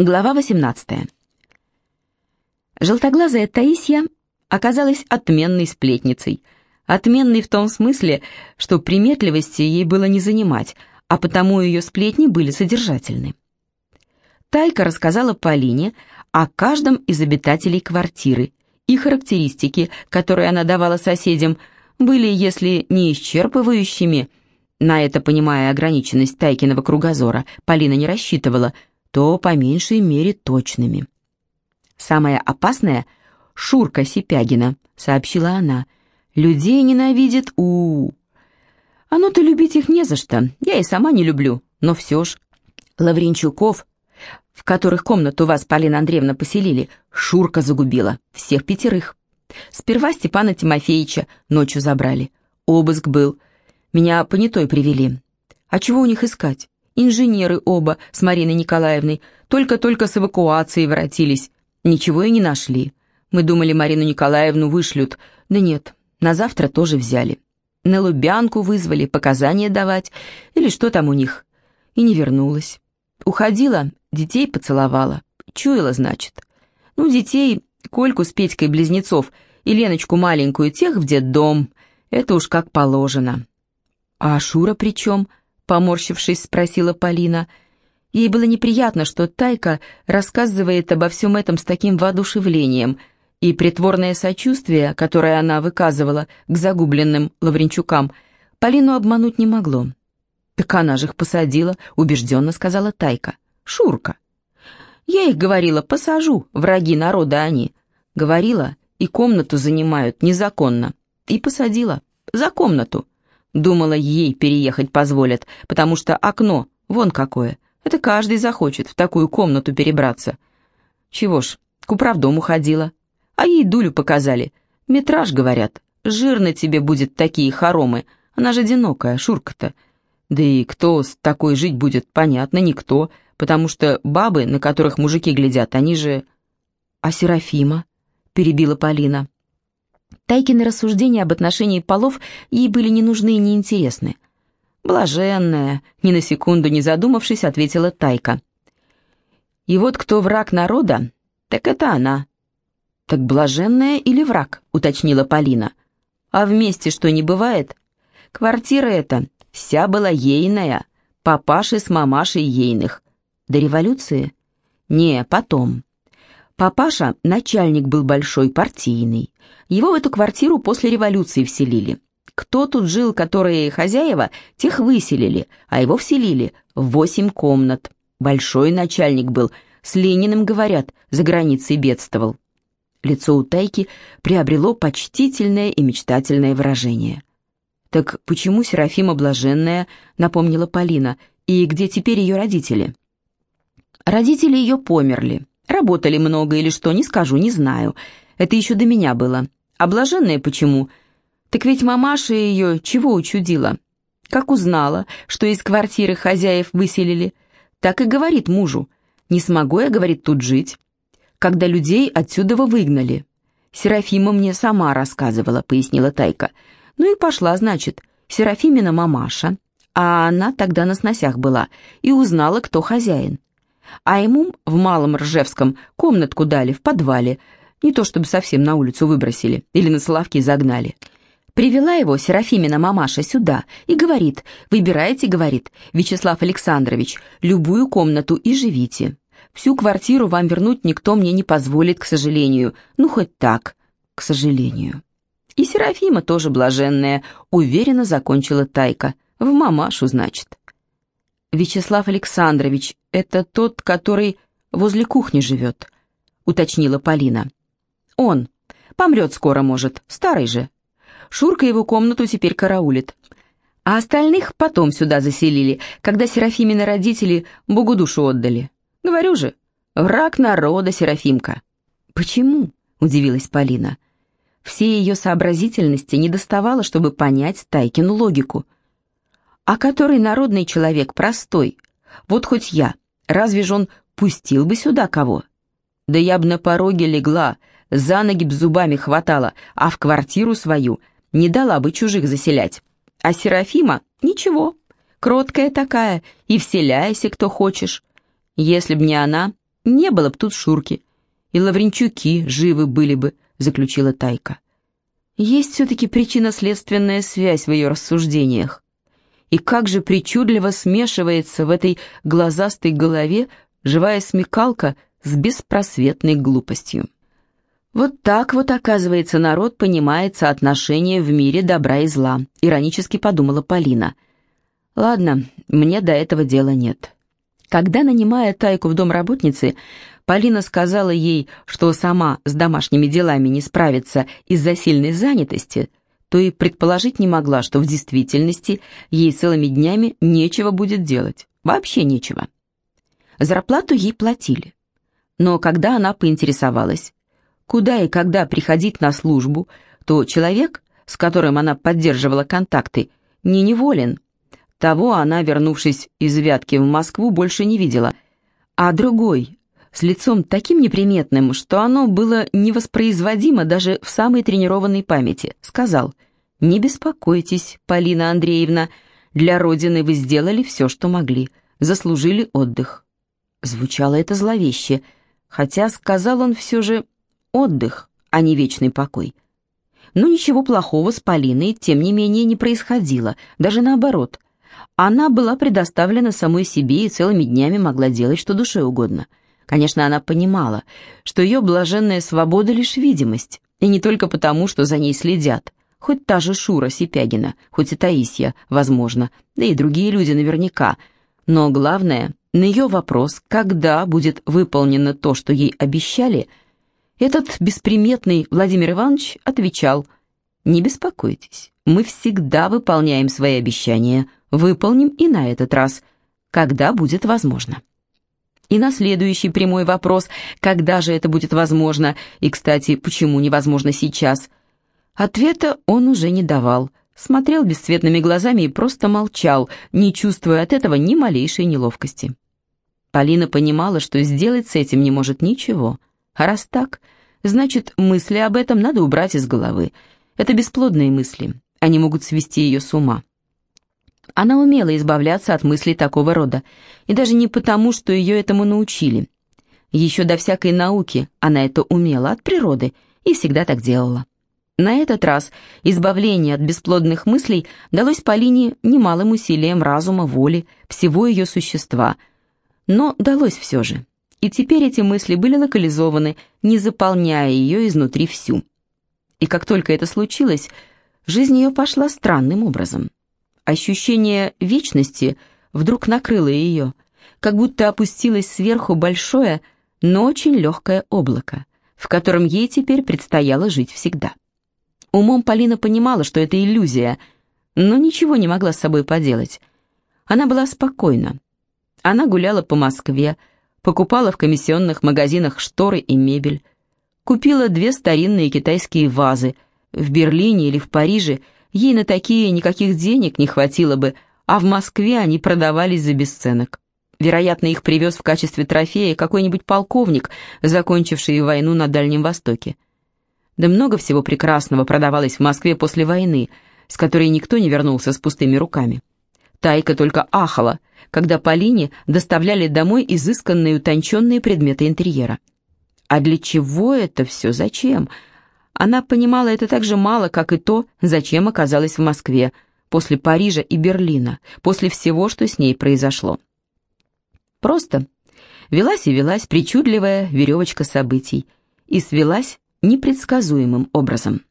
Глава 18. Желтоглазая Таисия оказалась отменной сплетницей. Отменной в том смысле, что приметливости ей было не занимать, а потому ее сплетни были содержательны. Тайка рассказала Полине о каждом из обитателей квартиры, и характеристики, которые она давала соседям, были, если не исчерпывающими, на это, понимая ограниченность Тайкиного кругозора, Полина не рассчитывала – то по меньшей мере точными. «Самое опасное — Шурка Сипягина», — сообщила она. «Людей ненавидит у, -у. «Оно-то любить их не за что, я и сама не люблю, но все ж. Лавренчуков, в которых комнату вас, Полина Андреевна, поселили, Шурка загубила, всех пятерых. Сперва Степана Тимофеевича ночью забрали. Обыск был. Меня понятой привели. А чего у них искать? Инженеры оба с Мариной Николаевной только-только с эвакуацией воротились. Ничего и не нашли. Мы думали, Марину Николаевну вышлют. Да нет, на завтра тоже взяли. На Лубянку вызвали, показания давать. Или что там у них. И не вернулась. Уходила, детей поцеловала. Чуяла, значит. Ну, детей, Кольку с Петькой близнецов и Леночку маленькую, тех в детдом. Это уж как положено. А Шура при чем? Поморщившись, спросила Полина. Ей было неприятно, что Тайка рассказывает обо всем этом с таким воодушевлением, и притворное сочувствие, которое она выказывала к загубленным Лавренчукам, Полину обмануть не могло. «Так она же их посадила», — убежденно сказала Тайка. «Шурка». «Я их говорила, посажу, враги народа они». Говорила, и комнату занимают незаконно. И посадила. За комнату. Думала, ей переехать позволят, потому что окно, вон какое. Это каждый захочет в такую комнату перебраться. Чего ж, к управдому ходила. А ей дулю показали. Метраж, говорят. Жирно тебе будет такие хоромы. Она же одинокая, Шурка-то. Да и кто с такой жить будет, понятно, никто, потому что бабы, на которых мужики глядят, они же... А Серафима? Перебила Полина. Тайкины рассуждения об отношении полов ей были не нужны и неинтересны. «Блаженная», — ни на секунду не задумавшись, ответила Тайка. «И вот кто враг народа, так это она». «Так блаженная или враг?» — уточнила Полина. «А вместе что не бывает? Квартира эта вся была ейная, папаши с мамашей ейных. До революции? Не, потом. Папаша начальник был большой, партийный. Его в эту квартиру после революции вселили. Кто тут жил, которые хозяева, тех выселили, а его вселили восемь комнат. Большой начальник был, с Лениным, говорят, за границей бедствовал. Лицо у Тайки приобрело почтительное и мечтательное выражение. «Так почему Серафима Блаженная?» — напомнила Полина. «И где теперь ее родители?» «Родители ее померли. Работали много или что, не скажу, не знаю. Это еще до меня было. А блаженная почему? Так ведь мамаша ее чего учудила? Как узнала, что из квартиры хозяев выселили, так и говорит мужу. Не смогу я, говорит, тут жить. Когда людей отсюда выгнали. Серафима мне сама рассказывала, пояснила Тайка. Ну и пошла, значит, Серафимина мамаша, а она тогда на сносях была, и узнала, кто хозяин а ему в Малом Ржевском комнатку дали в подвале, не то чтобы совсем на улицу выбросили или на Соловки загнали. Привела его Серафимина мамаша сюда и говорит, выбирайте, говорит, Вячеслав Александрович, любую комнату и живите. Всю квартиру вам вернуть никто мне не позволит, к сожалению. Ну, хоть так, к сожалению. И Серафима тоже блаженная, уверенно закончила Тайка. В мамашу, значит. «Вячеслав Александрович, это тот, который возле кухни живет», — уточнила Полина. «Он. Помрет скоро, может, старый же. Шурка его комнату теперь караулит. А остальных потом сюда заселили, когда Серафимины родители Богу душу отдали. Говорю же, враг народа Серафимка». «Почему?» — удивилась Полина. Всей ее сообразительности не доставало, чтобы понять Тайкину логику — а который народный человек, простой. Вот хоть я, разве ж он пустил бы сюда кого? Да я б на пороге легла, за ноги б зубами хватала, а в квартиру свою не дала бы чужих заселять. А Серафима — ничего, кроткая такая, и вселяйся, кто хочешь. Если б не она, не было б тут Шурки, и Лавренчуки живы были бы, заключила Тайка. Есть все-таки причинно-следственная связь в ее рассуждениях. И как же причудливо смешивается в этой глазастой голове живая смекалка с беспросветной глупостью. Вот так вот, оказывается, народ понимает соотношение в мире добра и зла, иронически подумала Полина. Ладно, мне до этого дела нет. Когда, нанимая Тайку в дом работницы, Полина сказала ей, что сама с домашними делами не справится из-за сильной занятости, то и предположить не могла, что в действительности ей целыми днями нечего будет делать. Вообще нечего. Зарплату ей платили. Но когда она поинтересовалась, куда и когда приходить на службу, то человек, с которым она поддерживала контакты, не неволен. Того она, вернувшись из Вятки в Москву, больше не видела. А другой, с лицом таким неприметным, что оно было невоспроизводимо даже в самой тренированной памяти, сказал «Не беспокойтесь, Полина Андреевна, для Родины вы сделали все, что могли, заслужили отдых». Звучало это зловеще, хотя сказал он все же отдых, а не вечный покой. Но ничего плохого с Полиной, тем не менее, не происходило, даже наоборот. Она была предоставлена самой себе и целыми днями могла делать, что душе угодно. Конечно, она понимала, что ее блаженная свобода — лишь видимость, и не только потому, что за ней следят. Хоть та же Шура Сипягина, хоть и Таисия, возможно, да и другие люди наверняка. Но главное, на ее вопрос, когда будет выполнено то, что ей обещали — этот бесприметный Владимир Иванович отвечал, «Не беспокойтесь, мы всегда выполняем свои обещания, выполним и на этот раз, когда будет возможно». И на следующий прямой вопрос, когда же это будет возможно, и, кстати, почему невозможно сейчас, ответа он уже не давал, смотрел бесцветными глазами и просто молчал, не чувствуя от этого ни малейшей неловкости. Полина понимала, что сделать с этим не может ничего. А раз так, значит, мысли об этом надо убрать из головы. Это бесплодные мысли, они могут свести ее с ума. Она умела избавляться от мыслей такого рода, и даже не потому, что ее этому научили. Еще до всякой науки она это умела от природы и всегда так делала. На этот раз избавление от бесплодных мыслей далось Полине немалым усилием разума, воли, всего ее существа. Но далось все же и теперь эти мысли были локализованы, не заполняя ее изнутри всю. И как только это случилось, жизнь ее пошла странным образом. Ощущение вечности вдруг накрыло ее, как будто опустилось сверху большое, но очень легкое облако, в котором ей теперь предстояло жить всегда. Умом Полина понимала, что это иллюзия, но ничего не могла с собой поделать. Она была спокойна. Она гуляла по Москве, покупала в комиссионных магазинах шторы и мебель, купила две старинные китайские вазы. В Берлине или в Париже ей на такие никаких денег не хватило бы, а в Москве они продавались за бесценок. Вероятно, их привез в качестве трофея какой-нибудь полковник, закончивший войну на Дальнем Востоке. Да много всего прекрасного продавалось в Москве после войны, с которой никто не вернулся с пустыми руками. Тайка только ахала, когда Полине доставляли домой изысканные утонченные предметы интерьера. А для чего это все? Зачем? Она понимала это так же мало, как и то, зачем оказалась в Москве, после Парижа и Берлина, после всего, что с ней произошло. Просто велась и велась причудливая веревочка событий и свелась непредсказуемым образом.